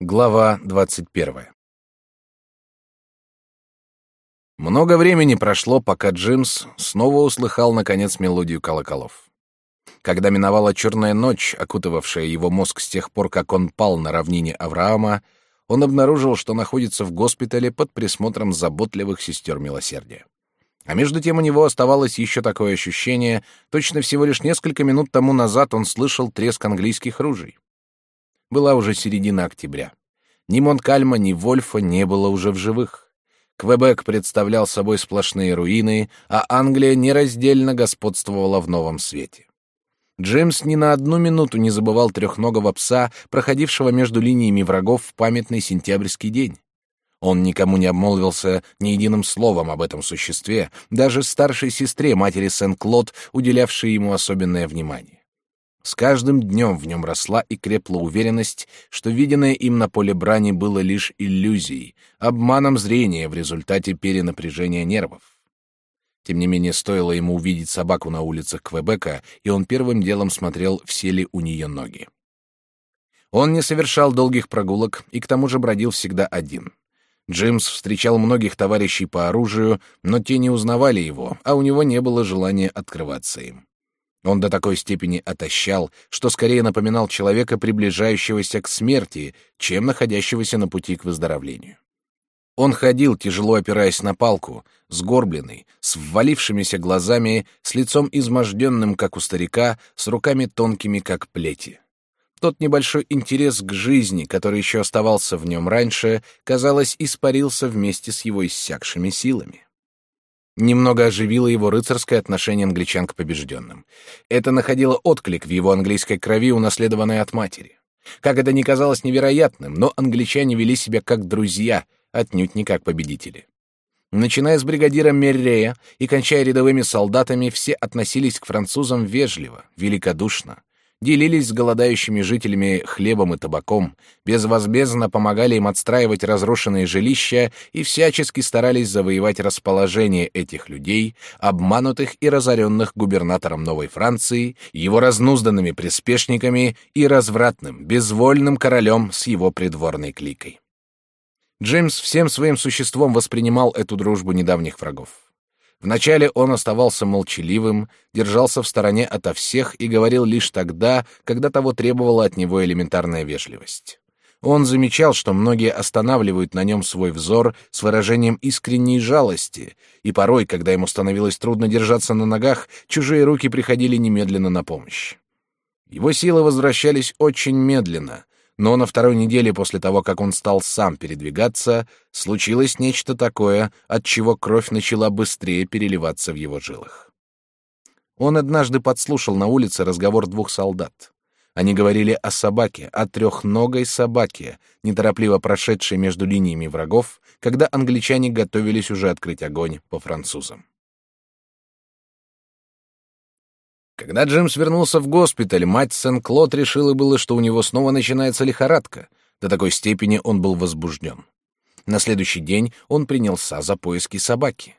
Глава 21. Много времени прошло, пока Джимс снова услыхал наконец мелодию колоколов. Когда миновала черная ночь, окутывавшая его мозг с тех пор, как он пал на равнине Авраама, он обнаружил, что находится в госпитале под присмотром заботливых сестер милосердия. А между тем у него оставалось еще такое ощущение, точно всего лишь несколько минут тому назад он слышал треск английских ружей. Была уже середина октября. Ни Монкальма, ни Вольфа не было уже в живых. Квебек представлял собой сплошные руины, а Англия нераздельно господствовала в новом свете. Джеймс ни на одну минуту не забывал трехногого пса, проходившего между линиями врагов в памятный сентябрьский день. Он никому не обмолвился ни единым словом об этом существе, даже старшей сестре матери Сен-Клод, уделявшей ему особенное внимание. С каждым днем в нем росла и крепла уверенность, что виденное им на поле брани было лишь иллюзией, обманом зрения в результате перенапряжения нервов. Тем не менее, стоило ему увидеть собаку на улицах Квебека, и он первым делом смотрел, все ли у нее ноги. Он не совершал долгих прогулок и к тому же бродил всегда один. Джимс встречал многих товарищей по оружию, но те не узнавали его, а у него не было желания открываться им. Он до такой степени отощал, что скорее напоминал человека, приближающегося к смерти, чем находящегося на пути к выздоровлению. Он ходил, тяжело опираясь на палку, сгорбленный, с ввалившимися глазами, с лицом изможденным, как у старика, с руками тонкими, как плети. Тот небольшой интерес к жизни, который еще оставался в нем раньше, казалось, испарился вместе с его иссякшими силами. Немного оживило его рыцарское отношение англичан к побежденным. Это находило отклик в его английской крови, унаследованной от матери. Как это ни казалось невероятным, но англичане вели себя как друзья, отнюдь не как победители. Начиная с бригадира Меррея и кончая рядовыми солдатами, все относились к французам вежливо, великодушно, делились с голодающими жителями хлебом и табаком, безвозмездно помогали им отстраивать разрушенные жилища и всячески старались завоевать расположение этих людей, обманутых и разоренных губернатором Новой Франции, его разнузданными приспешниками и развратным, безвольным королем с его придворной кликой. Джеймс всем своим существом воспринимал эту дружбу недавних врагов. Вначале он оставался молчаливым, держался в стороне ото всех и говорил лишь тогда, когда того требовала от него элементарная вежливость. Он замечал, что многие останавливают на нем свой взор с выражением искренней жалости, и порой, когда ему становилось трудно держаться на ногах, чужие руки приходили немедленно на помощь. Его силы возвращались очень медленно, но на второй неделе после того, как он стал сам передвигаться, случилось нечто такое, от чего кровь начала быстрее переливаться в его жилах. Он однажды подслушал на улице разговор двух солдат. Они говорили о собаке, о трехногой собаке, неторопливо прошедшей между линиями врагов, когда англичане готовились уже открыть огонь по французам. Когда Джимс вернулся в госпиталь, мать Сен-Клод решила было, что у него снова начинается лихорадка. До такой степени он был возбужден. На следующий день он принялся за поиски собаки.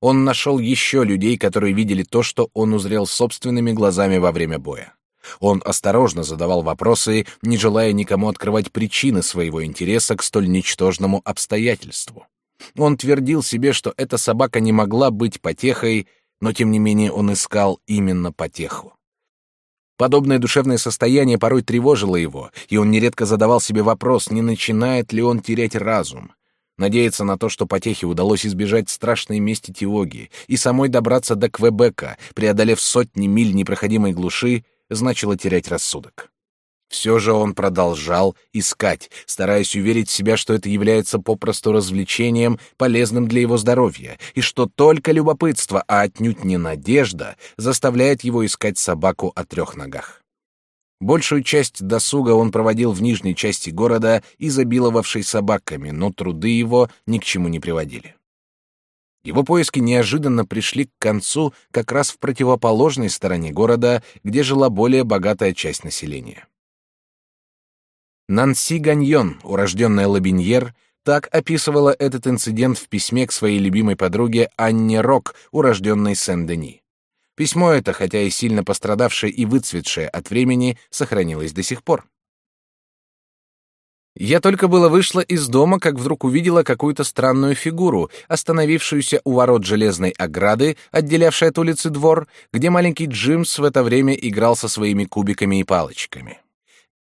Он нашел еще людей, которые видели то, что он узрел собственными глазами во время боя. Он осторожно задавал вопросы, не желая никому открывать причины своего интереса к столь ничтожному обстоятельству. Он твердил себе, что эта собака не могла быть потехой, но тем не менее он искал именно потеху. Подобное душевное состояние порой тревожило его, и он нередко задавал себе вопрос, не начинает ли он терять разум. Надеяться на то, что потехе удалось избежать страшной мести Теоги и самой добраться до Квебека, преодолев сотни миль непроходимой глуши, значило терять рассудок. Все же он продолжал искать, стараясь уверить себя, что это является попросту развлечением, полезным для его здоровья, и что только любопытство, а отнюдь не надежда, заставляет его искать собаку о трех ногах. Большую часть досуга он проводил в нижней части города, изобиловавшей собаками, но труды его ни к чему не приводили. Его поиски неожиданно пришли к концу как раз в противоположной стороне города, где жила более богатая часть населения. Нанси Ганьон, урожденная Лабиньер, так описывала этот инцидент в письме к своей любимой подруге Анне Рок, урожденной Сен-Дени. Письмо это, хотя и сильно пострадавшее и выцветшее от времени, сохранилось до сих пор. Я только было вышла из дома, как вдруг увидела какую-то странную фигуру, остановившуюся у ворот железной ограды, отделявшей от улицы двор, где маленький Джимс в это время играл со своими кубиками и палочками.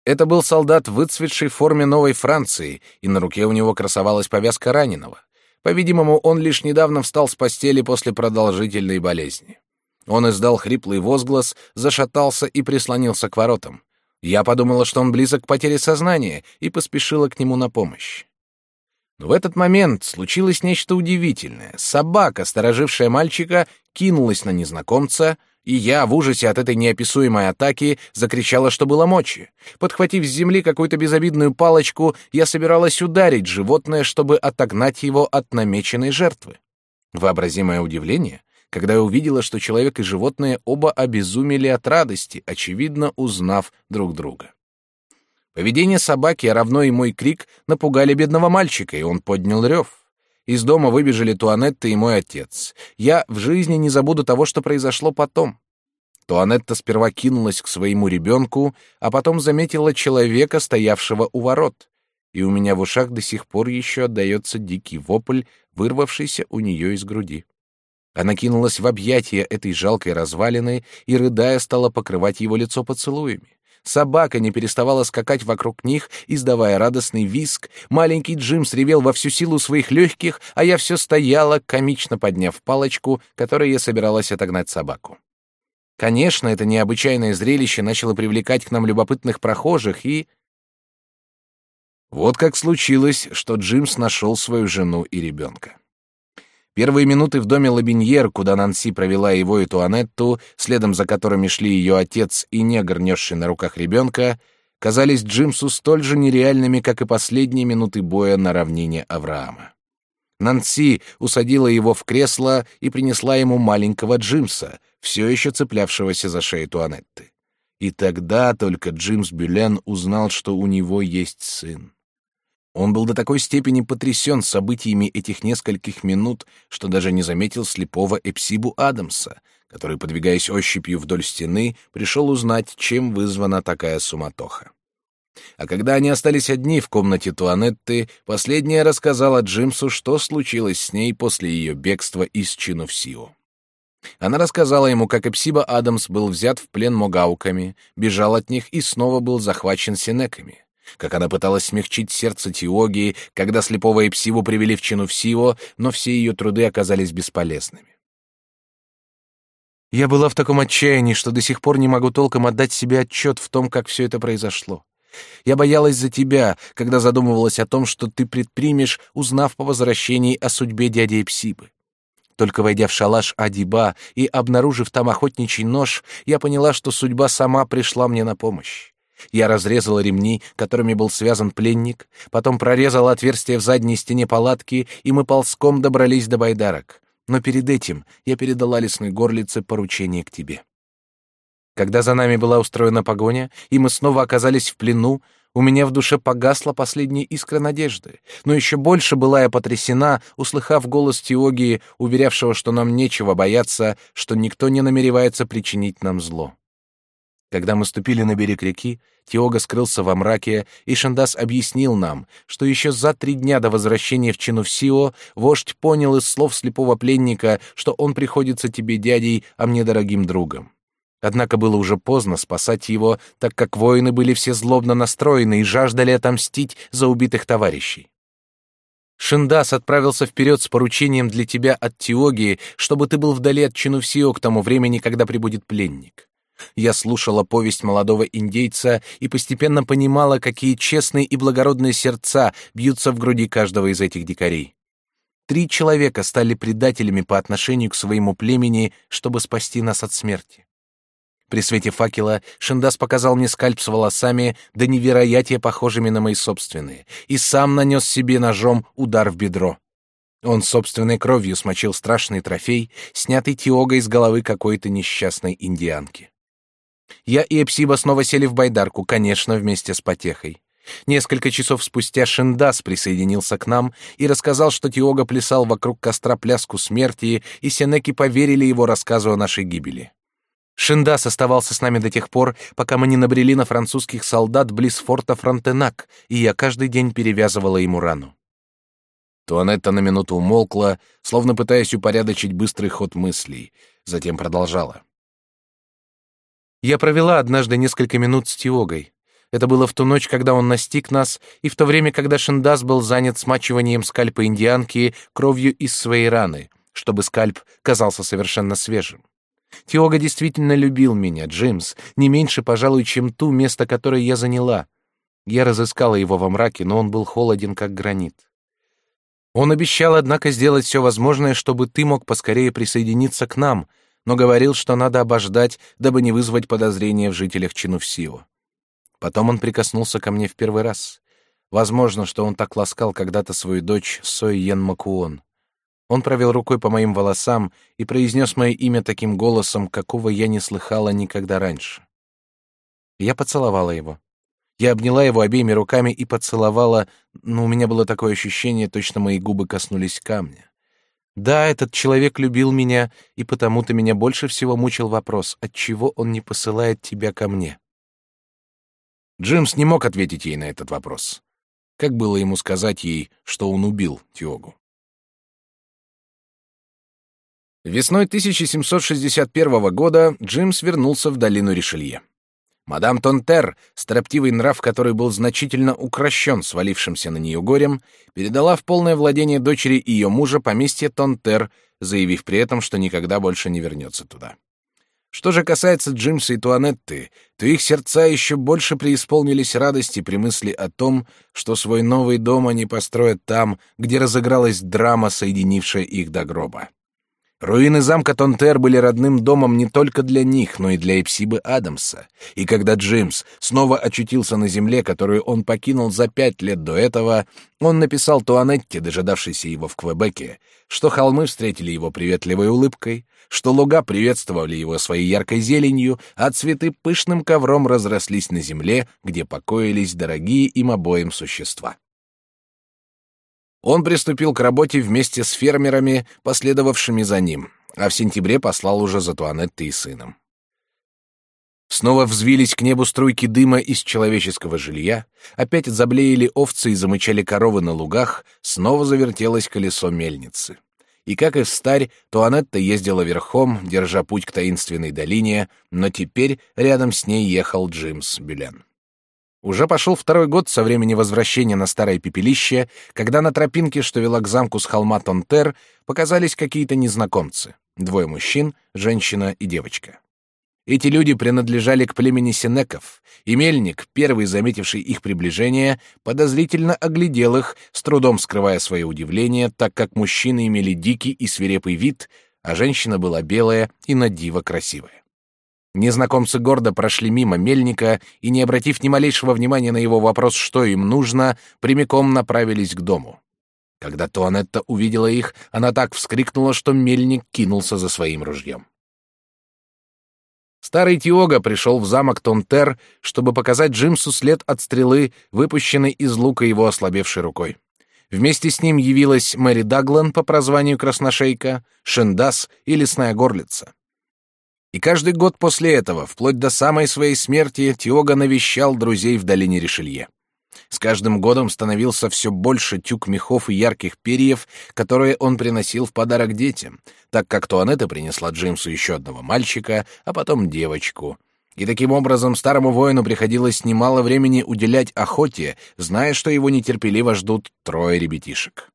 Это был солдат в выцветшей форме Новой Франции, и на руке у него красовалась повязка раненого. По-видимому, он лишь недавно встал с постели после продолжительной болезни. Он издал хриплый возглас, зашатался и прислонился к воротам. Я подумала, что он близок к потере сознания, и поспешила к нему на помощь. Но в этот момент случилось нечто удивительное. Собака, сторожившая мальчика, кинулась на незнакомца, и я, в ужасе от этой неописуемой атаки, закричала, что было мочи. Подхватив с земли какую-то безобидную палочку, я собиралась ударить животное, чтобы отогнать его от намеченной жертвы. Вообразимое удивление когда я увидела, что человек и животное оба обезумели от радости, очевидно, узнав друг друга. Поведение собаки, а равно и мой крик, напугали бедного мальчика, и он поднял рев. Из дома выбежали Туанетта и мой отец. Я в жизни не забуду того, что произошло потом. Туанетта сперва кинулась к своему ребенку, а потом заметила человека, стоявшего у ворот. И у меня в ушах до сих пор еще отдается дикий вопль, вырвавшийся у нее из груди. Она кинулась в объятия этой жалкой развалины и, рыдая, стала покрывать его лицо поцелуями. Собака не переставала скакать вокруг них, издавая радостный визг. Маленький Джим сревел во всю силу своих легких, а я все стояла, комично подняв палочку, которой я собиралась отогнать собаку. Конечно, это необычайное зрелище начало привлекать к нам любопытных прохожих, и... Вот как случилось, что Джимс нашел свою жену и ребенка. Первые минуты в доме Лабиньер, куда Нанси провела его и Туанетту, следом за которыми шли ее отец и негр, несший на руках ребенка, казались Джимсу столь же нереальными, как и последние минуты боя на равнине Авраама. Нанси усадила его в кресло и принесла ему маленького Джимса, все еще цеплявшегося за шею Туанетты. И тогда только Джимс Бюлен узнал, что у него есть сын. Он был до такой степени потрясен событиями этих нескольких минут, что даже не заметил слепого Эпсибу Адамса, который, подвигаясь ощупью вдоль стены, пришел узнать, чем вызвана такая суматоха. А когда они остались одни в комнате Туанетты, последняя рассказала Джимсу, что случилось с ней после ее бегства из Чинувсио. Она рассказала ему, как Эпсиба Адамс был взят в плен могауками, бежал от них и снова был захвачен синеками как она пыталась смягчить сердце Теогии, когда слепого Эпсиву привели в чину Всиво, но все ее труды оказались бесполезными. Я была в таком отчаянии, что до сих пор не могу толком отдать себе отчет в том, как все это произошло. Я боялась за тебя, когда задумывалась о том, что ты предпримешь, узнав по возвращении о судьбе дяди Эпсибы. Только войдя в шалаш Адиба и обнаружив там охотничий нож, я поняла, что судьба сама пришла мне на помощь. Я разрезала ремни, которыми был связан пленник, потом прорезала отверстие в задней стене палатки, и мы ползком добрались до байдарок. Но перед этим я передала лесной горлице поручение к тебе. Когда за нами была устроена погоня, и мы снова оказались в плену, у меня в душе погасла последняя искра надежды, но еще больше была я потрясена, услыхав голос Теогии, уверявшего, что нам нечего бояться, что никто не намеревается причинить нам зло. Когда мы ступили на берег реки, Тиога скрылся во мраке, и Шандас объяснил нам, что еще за три дня до возвращения в Чинувсио вождь понял из слов слепого пленника, что он приходится тебе дядей, а мне дорогим другом. Однако было уже поздно спасать его, так как воины были все злобно настроены и жаждали отомстить за убитых товарищей. Шиндас отправился вперед с поручением для тебя от Тиоги, чтобы ты был вдали от Чинувсио к тому времени, когда прибудет пленник. Я слушала повесть молодого индейца и постепенно понимала, какие честные и благородные сердца бьются в груди каждого из этих дикарей. Три человека стали предателями по отношению к своему племени, чтобы спасти нас от смерти. При свете факела Шиндас показал мне скальп с волосами, до невероятия похожими на мои собственные, и сам нанес себе ножом удар в бедро. Он собственной кровью смочил страшный трофей, снятый Тиогой из головы какой-то несчастной индианки. Я и Эпсиба снова сели в байдарку, конечно, вместе с потехой. Несколько часов спустя Шиндас присоединился к нам и рассказал, что Тиога плясал вокруг костра пляску смерти, и сенеки поверили его рассказу о нашей гибели. Шиндас оставался с нами до тех пор, пока мы не набрели на французских солдат близ форта Фронтенак, и я каждый день перевязывала ему рану. Туанетта на минуту умолкла, словно пытаясь упорядочить быстрый ход мыслей, затем продолжала. «Я провела однажды несколько минут с Тиогой. Это было в ту ночь, когда он настиг нас, и в то время, когда Шиндас был занят смачиванием скальпа индианки кровью из своей раны, чтобы скальп казался совершенно свежим. Тиога действительно любил меня, Джимс, не меньше, пожалуй, чем ту место, которое я заняла. Я разыскала его во мраке, но он был холоден, как гранит. Он обещал, однако, сделать все возможное, чтобы ты мог поскорее присоединиться к нам, но говорил, что надо обождать, дабы не вызвать подозрения в жителях Чинувсио. Потом он прикоснулся ко мне в первый раз. Возможно, что он так ласкал когда-то свою дочь Сой Йен Макуон. Он провел рукой по моим волосам и произнес мое имя таким голосом, какого я не слыхала никогда раньше. Я поцеловала его. Я обняла его обеими руками и поцеловала, но у меня было такое ощущение, точно мои губы коснулись камня. Да, этот человек любил меня, и потому-то меня больше всего мучил вопрос, отчего он не посылает тебя ко мне. Джимс не мог ответить ей на этот вопрос. Как было ему сказать ей, что он убил Тиогу? Весной 1761 года Джимс вернулся в долину Ришелье. Мадам Тонтер, строптивый нрав, который был значительно укращен свалившимся на нее горем, передала в полное владение дочери и ее мужа поместье Тонтер, заявив при этом, что никогда больше не вернется туда. Что же касается Джимса и Туанетты, то их сердца еще больше преисполнились радости при мысли о том, что свой новый дом они построят там, где разыгралась драма, соединившая их до гроба. Руины замка Тонтер были родным домом не только для них, но и для Эпсибы Адамса. И когда Джимс снова очутился на земле, которую он покинул за пять лет до этого, он написал Туанетте, дожидавшейся его в Квебеке, что холмы встретили его приветливой улыбкой, что луга приветствовали его своей яркой зеленью, а цветы пышным ковром разрослись на земле, где покоились дорогие им обоим существа. Он приступил к работе вместе с фермерами, последовавшими за ним, а в сентябре послал уже за Туанеттой и сыном. Снова взвились к небу струйки дыма из человеческого жилья, опять заблеяли овцы и замычали коровы на лугах, снова завертелось колесо мельницы. И как и в старь, Туанетта ездила верхом, держа путь к таинственной долине, но теперь рядом с ней ехал Джимс Бюлен. Уже пошел второй год со времени возвращения на старое пепелище, когда на тропинке, что вела к замку с холма Тонтер, показались какие-то незнакомцы. Двое мужчин, женщина и девочка. Эти люди принадлежали к племени синеков, и мельник, первый заметивший их приближение, подозрительно оглядел их, с трудом скрывая свое удивление, так как мужчины имели дикий и свирепый вид, а женщина была белая и надиво красивая. Незнакомцы гордо прошли мимо мельника и, не обратив ни малейшего внимания на его вопрос, что им нужно, прямиком направились к дому. Когда Туанетта увидела их, она так вскрикнула, что мельник кинулся за своим ружьем. Старый Тиога пришел в замок Тонтер, чтобы показать Джимсу след от стрелы, выпущенной из лука его ослабевшей рукой. Вместе с ним явилась Мэри Даглан по прозванию Красношейка, Шендас и Лесная Горлица. И каждый год после этого, вплоть до самой своей смерти, Тиога навещал друзей в долине Ришелье. С каждым годом становился все больше тюк мехов и ярких перьев, которые он приносил в подарок детям, так как Туанетта принесла Джимсу еще одного мальчика, а потом девочку. И таким образом старому воину приходилось немало времени уделять охоте, зная, что его нетерпеливо ждут трое ребятишек.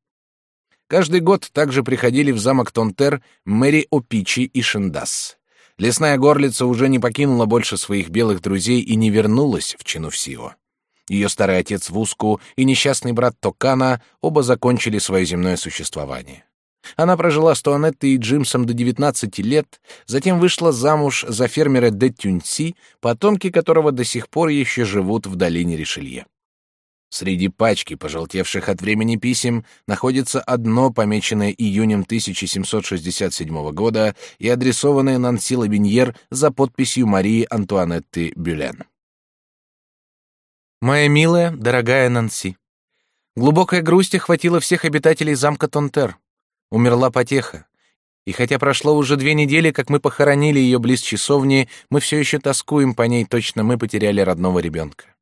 Каждый год также приходили в замок Тонтер Мэри Опичи и Шиндас. Лесная горлица уже не покинула больше своих белых друзей и не вернулась в Чинувсио. Ее старый отец Вуску и несчастный брат Токана оба закончили свое земное существование. Она прожила с Туанеттой и Джимсом до 19 лет, затем вышла замуж за фермера Де Тюньси, потомки которого до сих пор еще живут в долине Ришелье. Среди пачки пожелтевших от времени писем находится одно, помеченное июнем 1767 года и адресованное Нанси Лабиньер за подписью Марии Антуанетты Бюлен. «Моя милая, дорогая Нанси, глубокая грусть охватила всех обитателей замка Тонтер. Умерла потеха. И хотя прошло уже две недели, как мы похоронили ее близ часовни, мы все еще тоскуем по ней, точно мы потеряли родного ребенка.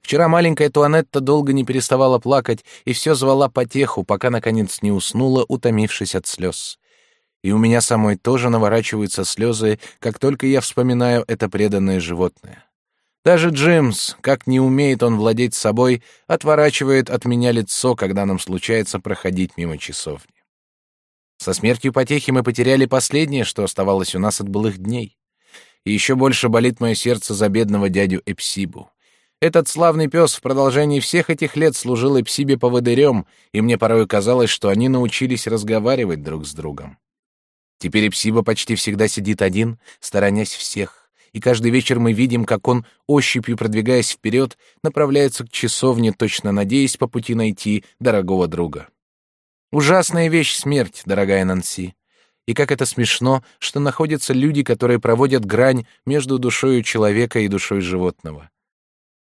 Вчера маленькая Туанетта долго не переставала плакать и все звала потеху, пока, наконец, не уснула, утомившись от слез. И у меня самой тоже наворачиваются слезы, как только я вспоминаю это преданное животное. Даже Джимс, как не умеет он владеть собой, отворачивает от меня лицо, когда нам случается проходить мимо часовни. Со смертью потехи мы потеряли последнее, что оставалось у нас от былых дней. И еще больше болит мое сердце за бедного дядю Эпсибу. Этот славный пес в продолжении всех этих лет служил Эпсибе поводырем, и мне порой казалось, что они научились разговаривать друг с другом. Теперь Эпсиба почти всегда сидит один, сторонясь всех, и каждый вечер мы видим, как он, ощупью продвигаясь вперед, направляется к часовне, точно надеясь по пути найти дорогого друга. Ужасная вещь смерть, дорогая Нанси. И как это смешно, что находятся люди, которые проводят грань между душою человека и душой животного.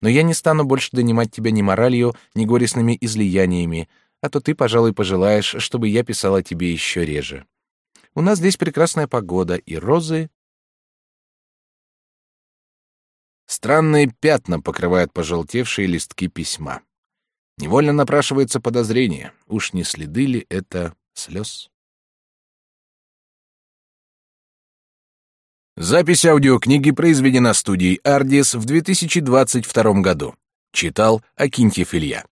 Но я не стану больше донимать тебя ни моралью, ни горестными излияниями, а то ты, пожалуй, пожелаешь, чтобы я писала тебе еще реже. У нас здесь прекрасная погода и розы. Странные пятна покрывают пожелтевшие листки письма. Невольно напрашивается подозрение, уж не следы ли это слез? Запись аудиокниги произведена студией «Ардис» в 2022 году. Читал Акинтьев Илья.